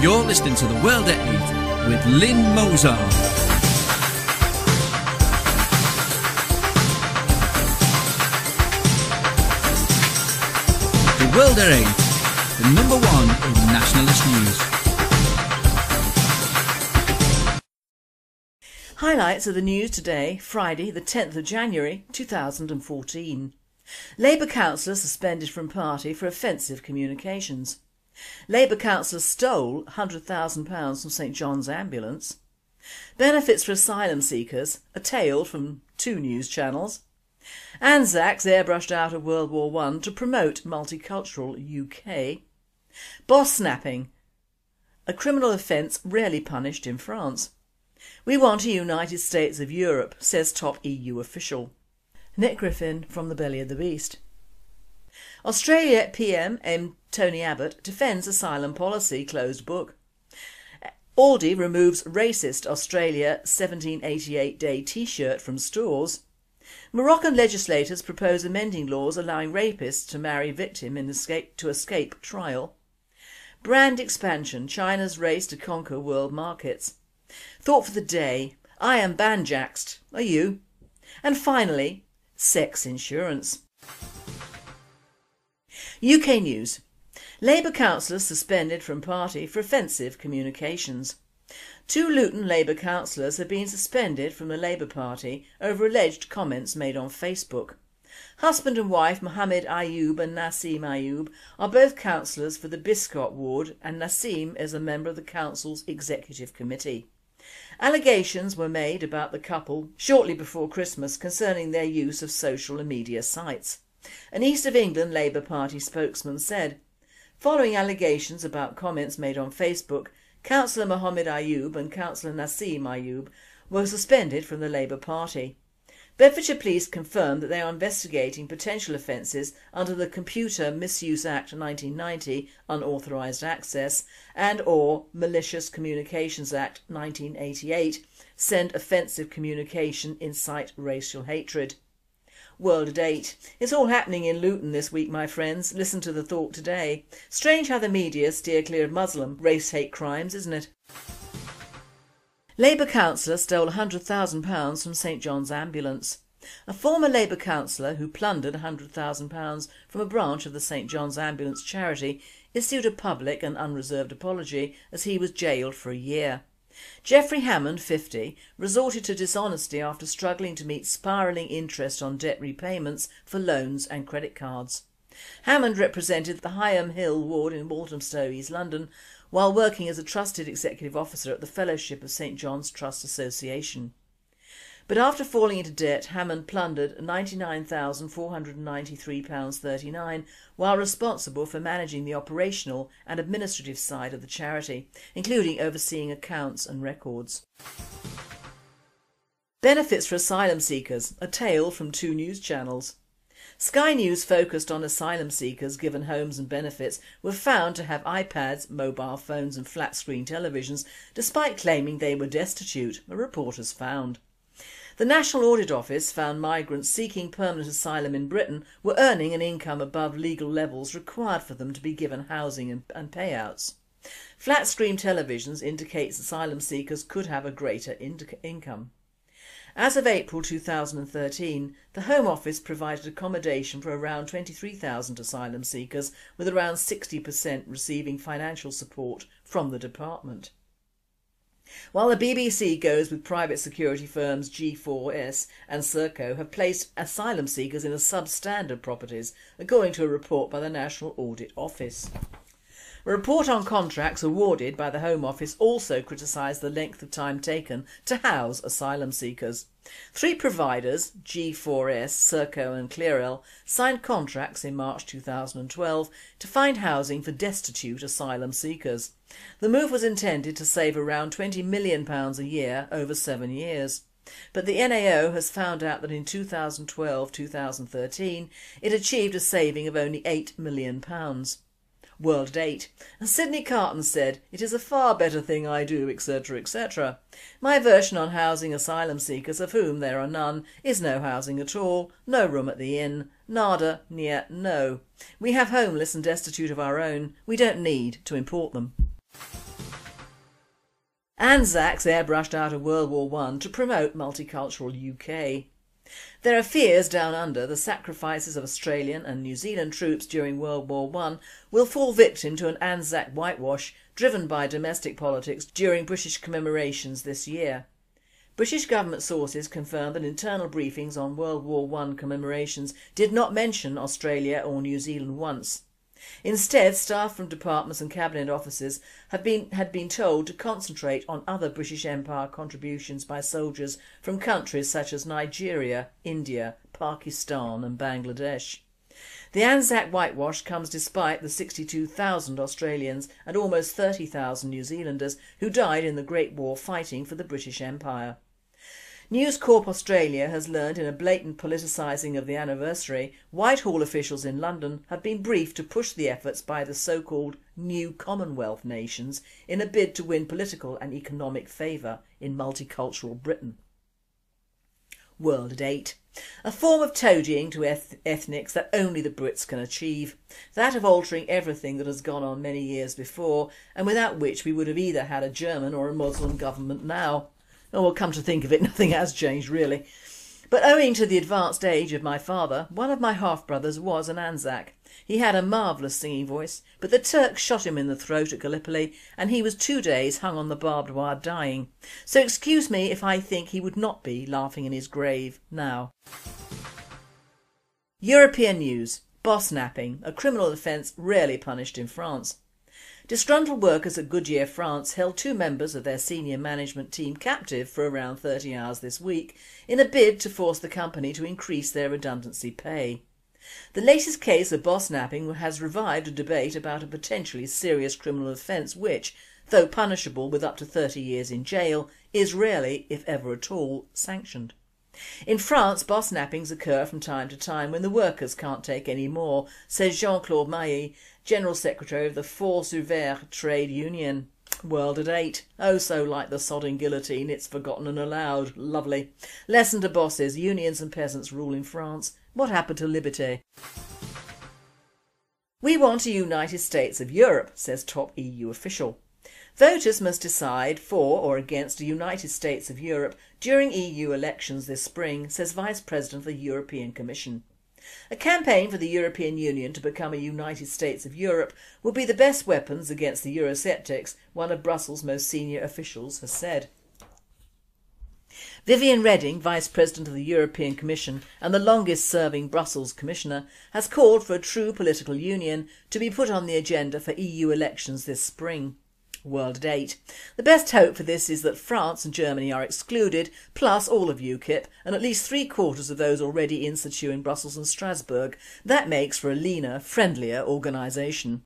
You're listening to The World at 8 with Lynn Mozart. The World at 8, the number one in nationalist news. Highlights of the news today, Friday the 10th of January 2014. Labour councillor suspended from party for offensive communications. Labour councillor stole £100,000 from St John's Ambulance. Benefits for asylum seekers, a tale from two news channels. Anzacs airbrushed out of World War I to promote multicultural UK. Boss snapping, a criminal offence rarely punished in France. We want a United States of Europe, says top EU official. Nick Griffin from the belly of the beast. Australia PM M. Tony Abbott defends asylum policy closed book. Aldi removes racist Australia 1788 day t-shirt from stores. Moroccan legislators propose amending laws allowing rapists to marry victim in escape to escape trial. Brand expansion, China's race to conquer world markets. Thought for the day, I am banjaxed, are you? And finally, sex insurance. UK News Labour councillors suspended from party for offensive communications. Two Luton Labour councillors have been suspended from the Labour Party over alleged comments made on Facebook. Husband and wife Mohammed Ayoub and Nassim Ayoub are both councillors for the Biscot ward and Nassim is a member of the council's executive committee. Allegations were made about the couple shortly before Christmas concerning their use of social and media sites. An East of England Labour Party spokesman said, Following allegations about comments made on Facebook, Councillor Mohammed Ayoub and Councillor Nassim Ayoub were suspended from the Labour Party. Bedfordshire Police confirmed that they are investigating potential offences under the Computer Misuse Act 1990 unauthorised access and or Malicious Communications Act 1988 send offensive communication incite racial hatred. World at 8. It's all happening in Luton this week my friends, listen to the thought today. Strange how the media steer clear of Muslim race hate crimes isn't it? Labour councillor stole £100,000 from St John's Ambulance. A former Labour councillor who plundered £100,000 from a branch of the St John's Ambulance charity issued a public and unreserved apology as he was jailed for a year. Geoffrey Hammond, 50, resorted to dishonesty after struggling to meet spiralling interest on debt repayments for loans and credit cards. Hammond represented the Higham Hill ward in Walthamstow, East London, while working as a trusted executive officer at the Fellowship of St John's Trust Association. But after falling into debt, Hammond plundered £99,493.39 while responsible for managing the operational and administrative side of the charity, including overseeing accounts and records. Benefits for asylum seekers, a tale from two news channels. Sky News focused on asylum seekers given homes and benefits were found to have iPads, mobile phones and flat screen televisions despite claiming they were destitute, the reporters found. The National Audit Office found migrants seeking permanent asylum in Britain were earning an income above legal levels required for them to be given housing and, and payouts. Flat screen televisions indicates asylum seekers could have a greater income. As of April 2013, the Home Office provided accommodation for around 23,000 asylum seekers with around 60% receiving financial support from the department. While the BBC goes with private security firms G4S and Serco have placed asylum seekers in substandard properties, according to a report by the National Audit Office. A report on contracts awarded by the Home Office also criticised the length of time taken to house asylum seekers. Three providers, G4S, Serco and Clearel, signed contracts in March 2012 to find housing for destitute asylum seekers. The move was intended to save around £20 million a year over seven years. But the NAO has found out that in 2012-2013 it achieved a saving of only £8 million. World at 8 and Sydney Carton said, it is a far better thing I do etc etc. My version on housing asylum seekers of whom there are none is no housing at all, no room at the inn, nada, near, no. We have homeless and destitute of our own, we don't need to import them. Anzacs airbrushed out of World War I to promote multicultural UK. There are fears down under the sacrifices of Australian and New Zealand troops during World War I will fall victim to an Anzac whitewash driven by domestic politics during British commemorations this year. British government sources confirm that internal briefings on World War I commemorations did not mention Australia or New Zealand once. Instead, staff from departments and cabinet offices have been, had been told to concentrate on other British Empire contributions by soldiers from countries such as Nigeria, India, Pakistan and Bangladesh. The Anzac whitewash comes despite the 62,000 Australians and almost 30,000 New Zealanders who died in the Great War fighting for the British Empire. News Corp Australia has learned in a blatant politicising of the anniversary, Whitehall officials in London have been briefed to push the efforts by the so-called new Commonwealth nations in a bid to win political and economic favour in multicultural Britain. World at 8. A form of toadying to eth ethnics that only the Brits can achieve. That of altering everything that has gone on many years before and without which we would have either had a German or a Muslim government now. Oh, well, come to think of it, nothing has changed really. But owing to the advanced age of my father, one of my half-brothers was an Anzac. He had a marvellous singing voice, but the Turks shot him in the throat at Gallipoli and he was two days hung on the barbed wire dying. So excuse me if I think he would not be laughing in his grave now. European news. Boss napping, a criminal offence rarely punished in France. Disgruntled workers at Goodyear France held two members of their senior management team captive for around 30 hours this week in a bid to force the company to increase their redundancy pay. The latest case of boss napping has revived a debate about a potentially serious criminal offence which, though punishable with up to 30 years in jail, is rarely, if ever at all, sanctioned. In France, boss nappings occur from time to time when the workers can't take any more, says Jean-Claude Mailly, General Secretary of the Force Ouvrière Trade Union. World at eight. Oh, so like the sodding guillotine, it's forgotten and allowed. Lovely. Lesson to bosses, unions and peasants rule in France. What happened to liberty? We want a United States of Europe, says top EU official. Voters must decide for or against a United States of Europe during EU elections this spring, says Vice President of the European Commission. A campaign for the European Union to become a United States of Europe will be the best weapons against the Eurosceptics, one of Brussels' most senior officials has said. Viviane Reding, Vice President of the European Commission and the longest serving Brussels Commissioner, has called for a true political union to be put on the agenda for EU elections this spring. World date. The best hope for this is that France and Germany are excluded, plus all of UKIP, and at least three quarters of those already in situ in Brussels and Strasbourg. That makes for a leaner, friendlier organisation.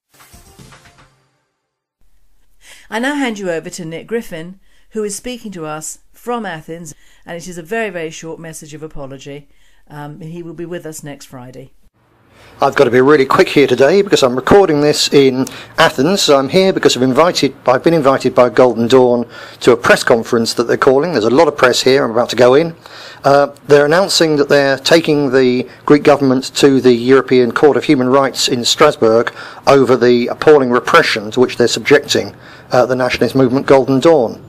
I now hand you over to Nick Griffin, who is speaking to us from Athens, and it is a very, very short message of apology. Um, he will be with us next Friday. I've got to be really quick here today because I'm recording this in Athens. I'm here because I've invited, I've been invited by Golden Dawn to a press conference that they're calling. There's a lot of press here. I'm about to go in. Uh, they're announcing that they're taking the Greek government to the European Court of Human Rights in Strasbourg over the appalling repression to which they're subjecting uh, the nationalist movement Golden Dawn.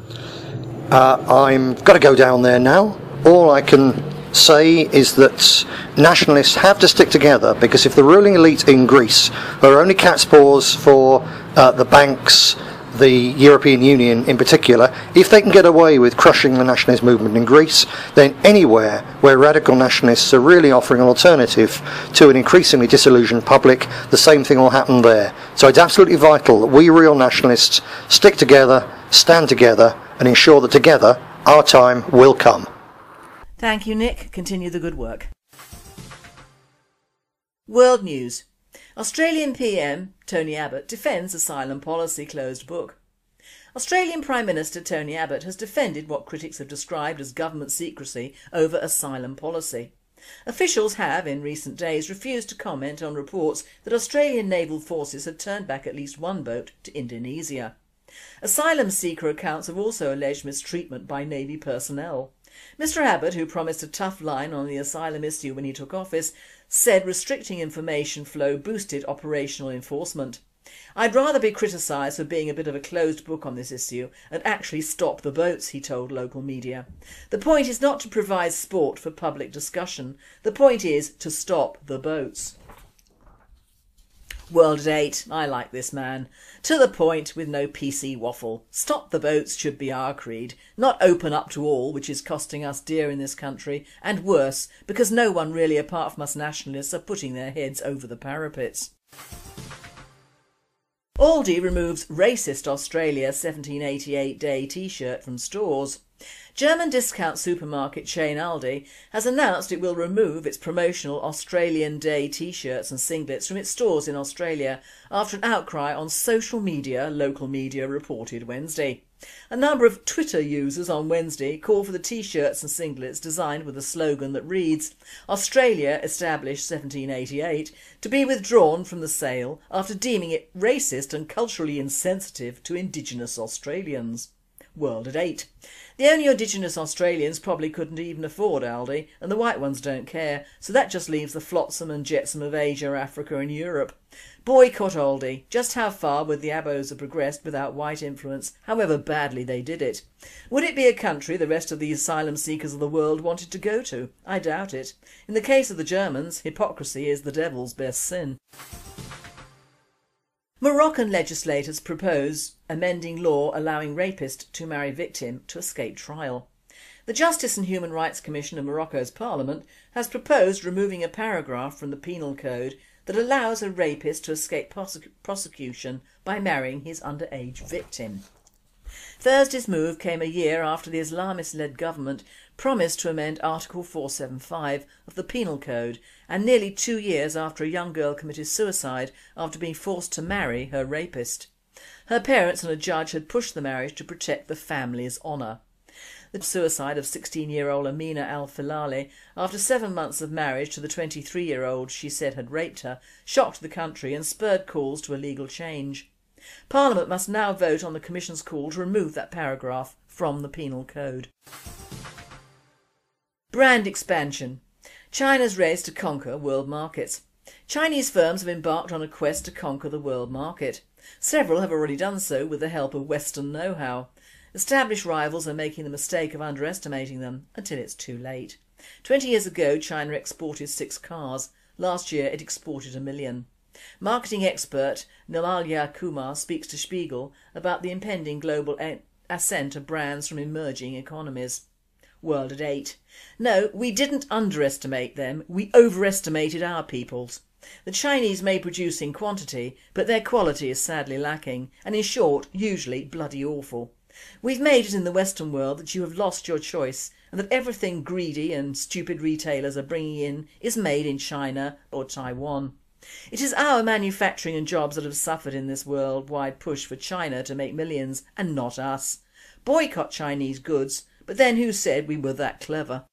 Uh, I've got to go down there now. All I can say is that nationalists have to stick together because if the ruling elite in Greece are only cat's paws for uh, the banks, the European Union in particular, if they can get away with crushing the nationalist movement in Greece, then anywhere where radical nationalists are really offering an alternative to an increasingly disillusioned public, the same thing will happen there. So it's absolutely vital that we real nationalists stick together, stand together, and ensure that together our time will come. Thank you, Nick. Continue the good work. World News Australian PM Tony Abbott defends asylum policy closed book. Australian Prime Minister Tony Abbott has defended what critics have described as government secrecy over asylum policy. Officials have, in recent days, refused to comment on reports that Australian naval forces had turned back at least one boat to Indonesia. Asylum seeker accounts have also alleged mistreatment by Navy personnel. Mr Abbott, who promised a tough line on the asylum issue when he took office, said restricting information flow boosted operational enforcement. I'd rather be criticised for being a bit of a closed book on this issue and actually stop the boats, he told local media. The point is not to provide sport for public discussion, the point is to stop the boats. World at 8, I like this man. To the point with no PC waffle. Stop the boats should be our creed, not open up to all which is costing us dear in this country and worse because no one really apart from us nationalists are putting their heads over the parapets. Aldi removes racist Australia 1788 Day t-shirt from stores. German discount supermarket chain Aldi has announced it will remove its promotional Australian Day t-shirts and singlets from its stores in Australia after an outcry on social media, local media reported Wednesday. A number of Twitter users on Wednesday called for the t-shirts and singlets designed with a slogan that reads Australia established 1788 to be withdrawn from the sale after deeming it racist and culturally insensitive to Indigenous Australians. World at 8. The only Indigenous Australians probably couldn't even afford Aldi and the white ones don't care so that just leaves the flotsam and jetsam of Asia, Africa and Europe. Boycott Aldi. Just how far would the abos have progressed without white influence, however badly they did it? Would it be a country the rest of the asylum seekers of the world wanted to go to? I doubt it. In the case of the Germans, hypocrisy is the devil's best sin. Moroccan legislators propose amending law allowing rapist to marry victim to escape trial. The Justice and Human Rights Commission of Morocco's parliament has proposed removing a paragraph from the penal code that allows a rapist to escape prosecution by marrying his underage victim. Thursday's move came a year after the Islamist-led government promised to amend Article 475 of the Penal Code and nearly two years after a young girl committed suicide after being forced to marry her rapist. Her parents and a judge had pushed the marriage to protect the family's honour. The suicide of 16-year-old Amina Al-Filali after seven months of marriage to the 23-year-old she said had raped her shocked the country and spurred calls to a legal change. Parliament must now vote on the Commission's call to remove that paragraph from the Penal Code. Brand expansion. China's race to conquer world markets. Chinese firms have embarked on a quest to conquer the world market. Several have already done so with the help of Western know-how. Established rivals are making the mistake of underestimating them until it's too late. Twenty years ago China exported six cars. Last year it exported a million. Marketing expert Nirmalya Kumar speaks to Spiegel about the impending global ascent of brands from emerging economies. World at 8. No, we didn't underestimate them, we overestimated our peoples. The Chinese may produce in quantity, but their quality is sadly lacking and in short, usually bloody awful. We've made it in the Western world that you have lost your choice and that everything greedy and stupid retailers are bringing in is made in China or Taiwan. It is our manufacturing and jobs that have suffered in this worldwide push for China to make millions and not us. Boycott Chinese goods, but then who said we were that clever?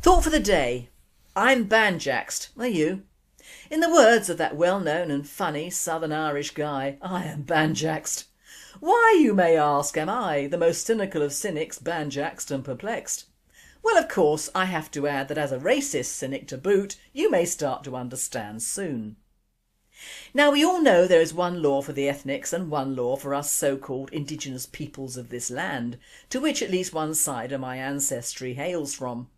Thought for the day. I'm banjaxed, are you? In the words of that well-known and funny Southern Irish guy, I am banjaxed. Why, you may ask, am I, the most cynical of cynics, banjaxed and perplexed? Well, of course, I have to add that as a racist cynic to boot, you may start to understand soon. Now we all know there is one law for the ethnics and one law for us so-called indigenous peoples of this land, to which at least one side of my ancestry hails from.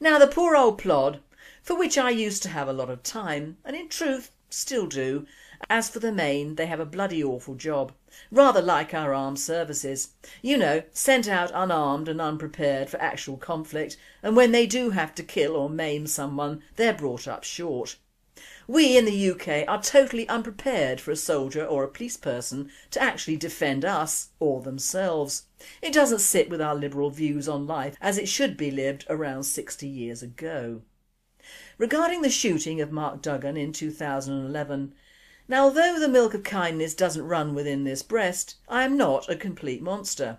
Now the poor old plod, for which I used to have a lot of time, and in truth still do, as for the main they have a bloody awful job, rather like our armed services. You know, sent out unarmed and unprepared for actual conflict and when they do have to kill or maim someone they're brought up short. We in the UK are totally unprepared for a soldier or a police person to actually defend us or themselves. It doesn't sit with our liberal views on life as it should be lived around 60 years ago. Regarding the shooting of Mark Duggan in 2011, now although the milk of kindness doesn't run within this breast, I am not a complete monster.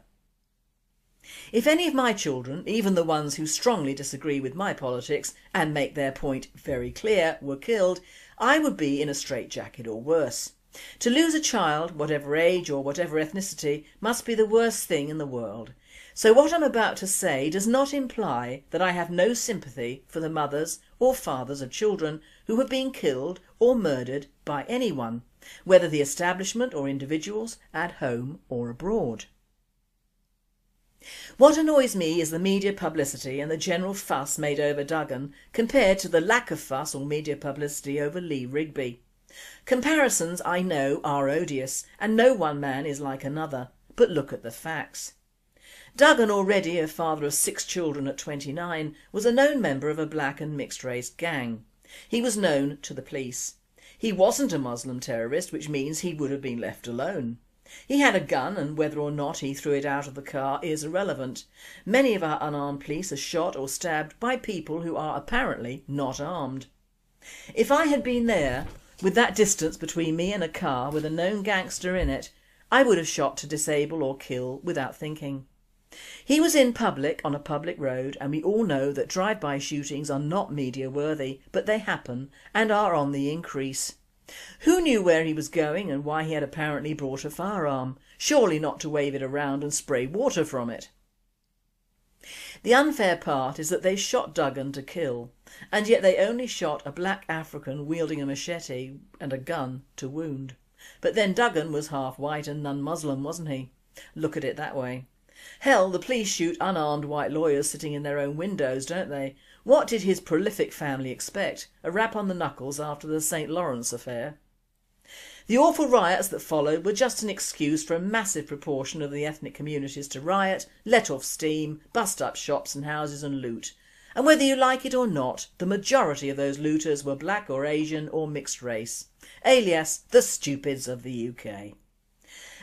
If any of my children, even the ones who strongly disagree with my politics and make their point very clear, were killed, I would be in a straitjacket or worse. To lose a child, whatever age or whatever ethnicity, must be the worst thing in the world. So what I'm about to say does not imply that I have no sympathy for the mothers or fathers of children who have been killed or murdered by anyone, whether the establishment or individuals, at home or abroad. What annoys me is the media publicity and the general fuss made over Duggan compared to the lack of fuss or media publicity over Lee Rigby. Comparisons I know are odious and no one man is like another, but look at the facts. Duggan already a father of six children at 29 was a known member of a black and mixed race gang. He was known to the police. He wasn't a Muslim terrorist which means he would have been left alone. He had a gun and whether or not he threw it out of the car is irrelevant. Many of our unarmed police are shot or stabbed by people who are apparently not armed. If I had been there, with that distance between me and a car with a known gangster in it, I would have shot to disable or kill without thinking. He was in public on a public road and we all know that drive-by shootings are not media worthy but they happen and are on the increase. Who knew where he was going and why he had apparently brought a firearm? Surely not to wave it around and spray water from it. The unfair part is that they shot Duggan to kill and yet they only shot a black African wielding a machete and a gun to wound. But then Duggan was half white and non-Muslim wasn't he? Look at it that way. Hell, the police shoot unarmed white lawyers sitting in their own windows, don't they? What did his prolific family expect? A rap on the knuckles after the St Lawrence affair? The awful riots that followed were just an excuse for a massive proportion of the ethnic communities to riot, let off steam, bust up shops and houses and loot. And whether you like it or not, the majority of those looters were black or Asian or mixed race, alias the stupids of the UK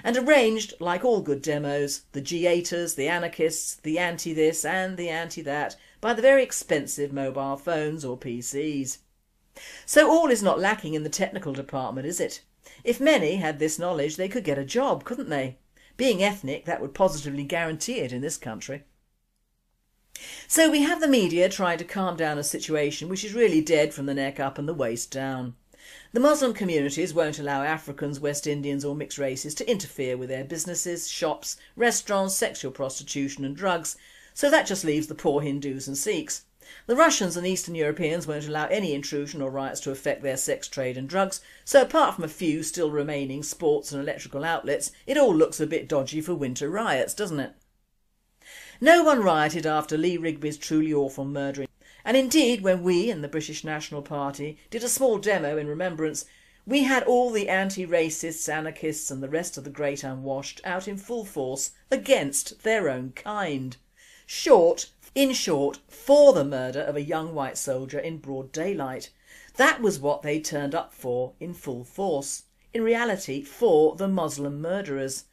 and arranged, like all good demos, the G8ers, the anarchists, the anti-this and the anti-that by the very expensive mobile phones or PCs. So all is not lacking in the technical department, is it? If many had this knowledge they could get a job, couldn't they? Being ethnic, that would positively guarantee it in this country. So we have the media trying to calm down a situation which is really dead from the neck up and the waist down. The Muslim communities won't allow Africans, West Indians or mixed races to interfere with their businesses, shops, restaurants, sexual prostitution and drugs so that just leaves the poor Hindus and Sikhs. The Russians and Eastern Europeans won't allow any intrusion or riots to affect their sex trade and drugs, so apart from a few still remaining sports and electrical outlets, it all looks a bit dodgy for winter riots, doesn't it? No one rioted after Lee Rigby's truly awful murder and indeed when we and the British National Party did a small demo in remembrance we had all the anti-racists, anarchists and the rest of the great unwashed out in full force against their own kind. Short, in short, for the murder of a young white soldier in broad daylight. That was what they turned up for in full force. In reality for the Muslim murderers.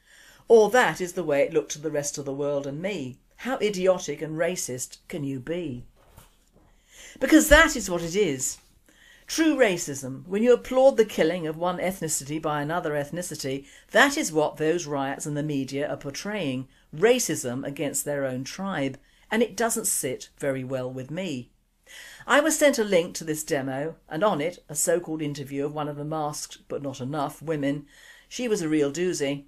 Or that is the way it looked to the rest of the world and me. How idiotic and racist can you be? Because that is what it is. True racism, when you applaud the killing of one ethnicity by another ethnicity, that is what those riots and the media are portraying, racism against their own tribe, and it doesn't sit very well with me. I was sent a link to this demo and on it a so-called interview of one of the masked, but not enough, women. She was a real doozy.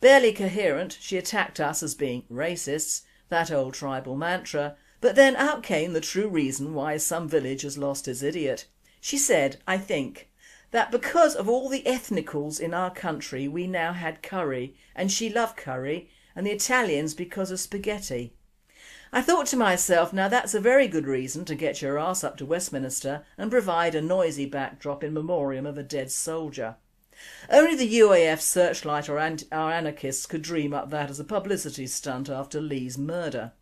Barely coherent, she attacked us as being racists, that old tribal mantra, but then out came the true reason why some village has lost its idiot. She said, I think, that because of all the ethnicals in our country we now had curry and she loved curry and the Italians because of spaghetti. I thought to myself now that's a very good reason to get your ass up to Westminster and provide a noisy backdrop in memoriam of a dead soldier. Only the UAF searchlight or our anarchists could dream up that as a publicity stunt after Lee's murder.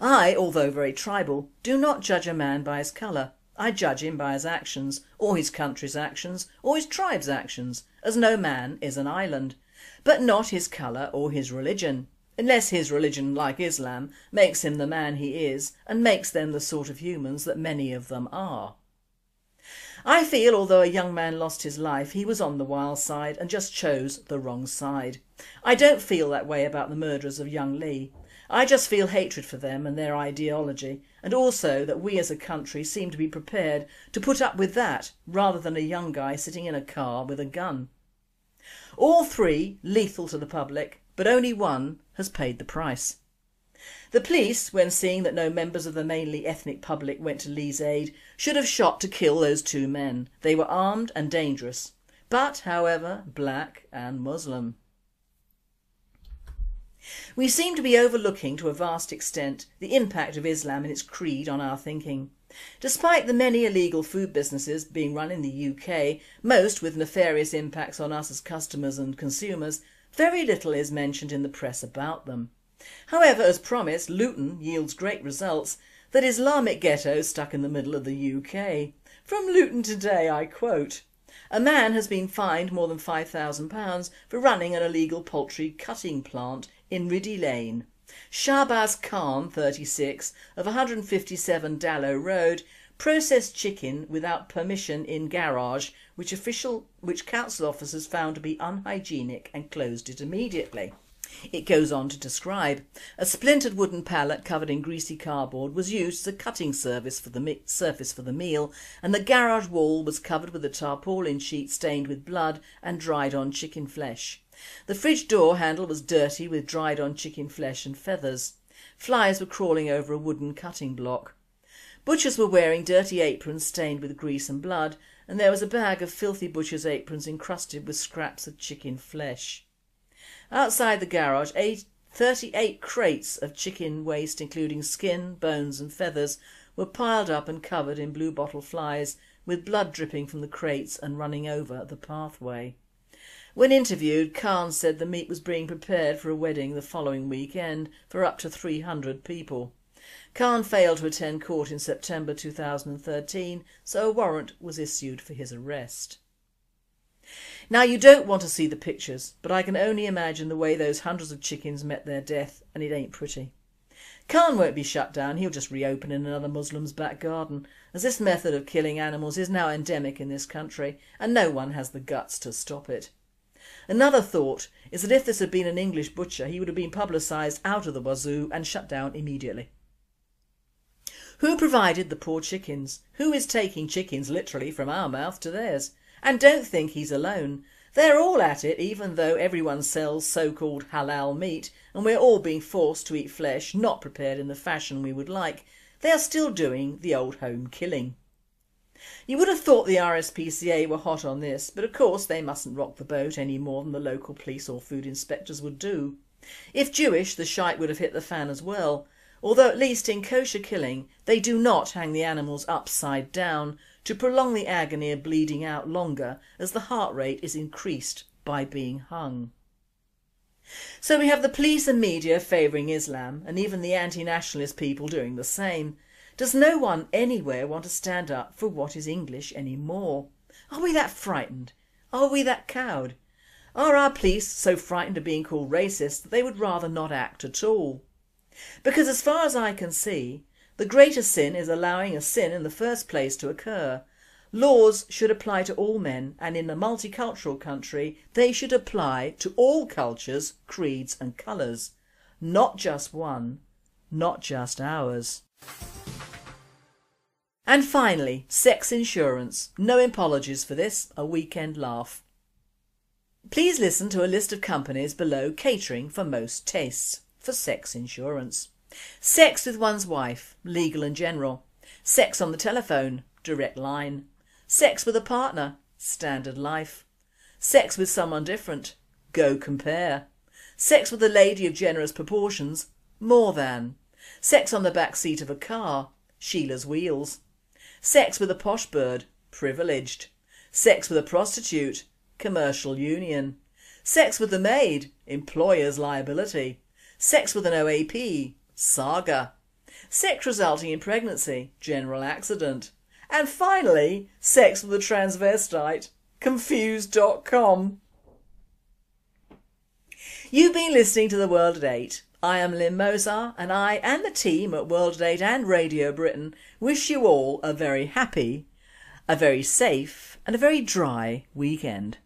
I, although very tribal, do not judge a man by his colour. I judge him by his actions, or his country's actions, or his tribe's actions, as no man is an island, but not his colour or his religion, unless his religion, like Islam, makes him the man he is and makes them the sort of humans that many of them are. I feel although a young man lost his life he was on the wild side and just chose the wrong side. I don't feel that way about the murderers of young Lee. I just feel hatred for them and their ideology and also that we as a country seem to be prepared to put up with that rather than a young guy sitting in a car with a gun. All three lethal to the public but only one has paid the price. The police, when seeing that no members of the mainly ethnic public went to Lee's aid, should have shot to kill those two men. They were armed and dangerous, but however black and Muslim. We seem to be overlooking to a vast extent the impact of Islam and its creed on our thinking. Despite the many illegal food businesses being run in the UK, most with nefarious impacts on us as customers and consumers, very little is mentioned in the press about them. However, as promised, Luton yields great results, that Islamic ghetto stuck in the middle of the UK. From Luton Today I quote, a man has been fined more than £5,000 for running an illegal poultry cutting plant in Riddy Lane. Shahbaz Khan, 36, of 157 Dallow Road, processed chicken without permission in garage which official which council officers found to be unhygienic and closed it immediately. It goes on to describe, a splintered wooden pallet covered in greasy cardboard was used as a cutting surface for the, surface for the meal and the garage wall was covered with a tarpaulin sheet stained with blood and dried on chicken flesh. The fridge door handle was dirty with dried on chicken flesh and feathers. Flies were crawling over a wooden cutting block. Butchers were wearing dirty aprons stained with grease and blood and there was a bag of filthy butcher's aprons encrusted with scraps of chicken flesh. Outside the garage, eight, 38 crates of chicken waste including skin, bones and feathers were piled up and covered in blue bottle flies with blood dripping from the crates and running over the pathway. When interviewed, Khan said the meat was being prepared for a wedding the following weekend for up to 300 people. Khan failed to attend court in September 2013 so a warrant was issued for his arrest. Now you don't want to see the pictures, but I can only imagine the way those hundreds of chickens met their death and it ain't pretty. Khan won't be shut down, he'll just reopen in another Muslim's back garden, as this method of killing animals is now endemic in this country and no one has the guts to stop it. Another thought is that if this had been an English butcher he would have been publicised out of the wazoo and shut down immediately. Who provided the poor chickens? Who is taking chickens literally from our mouth to theirs? And don't think he's alone. They're all at it even though everyone sells so-called halal meat and we're all being forced to eat flesh not prepared in the fashion we would like. They are still doing the old home killing. You would have thought the RSPCA were hot on this but of course they mustn't rock the boat any more than the local police or food inspectors would do. If Jewish the shite would have hit the fan as well although at least in kosher killing they do not hang the animals upside down to prolong the agony of bleeding out longer as the heart rate is increased by being hung. So we have the police and media favouring Islam and even the anti-nationalist people doing the same. Does no one anywhere want to stand up for what is English any more? Are we that frightened? Are we that cowed? Are our police so frightened of being called racist that they would rather not act at all? Because as far as I can see, the greater sin is allowing a sin in the first place to occur. Laws should apply to all men and in a multicultural country they should apply to all cultures, creeds and colours. Not just one, not just ours. And finally, sex insurance. No apologies for this, a weekend laugh. Please listen to a list of companies below catering for most tastes for sex insurance. Sex with one's wife, legal and general. Sex on the telephone, direct line. Sex with a partner, standard life. Sex with someone different, go compare. Sex with a lady of generous proportions, more than. Sex on the back seat of a car, Sheila's wheels. Sex with a posh bird, privileged. Sex with a prostitute, commercial union. Sex with the maid, employer's liability. Sex with an OAP, saga. Sex resulting in pregnancy, general accident. And finally, sex with a transvestite, confused.com. You've been listening to The World at 8. I am Lynn Mozart and I and the team at World 8 and Radio Britain wish you all a very happy, a very safe and a very dry weekend.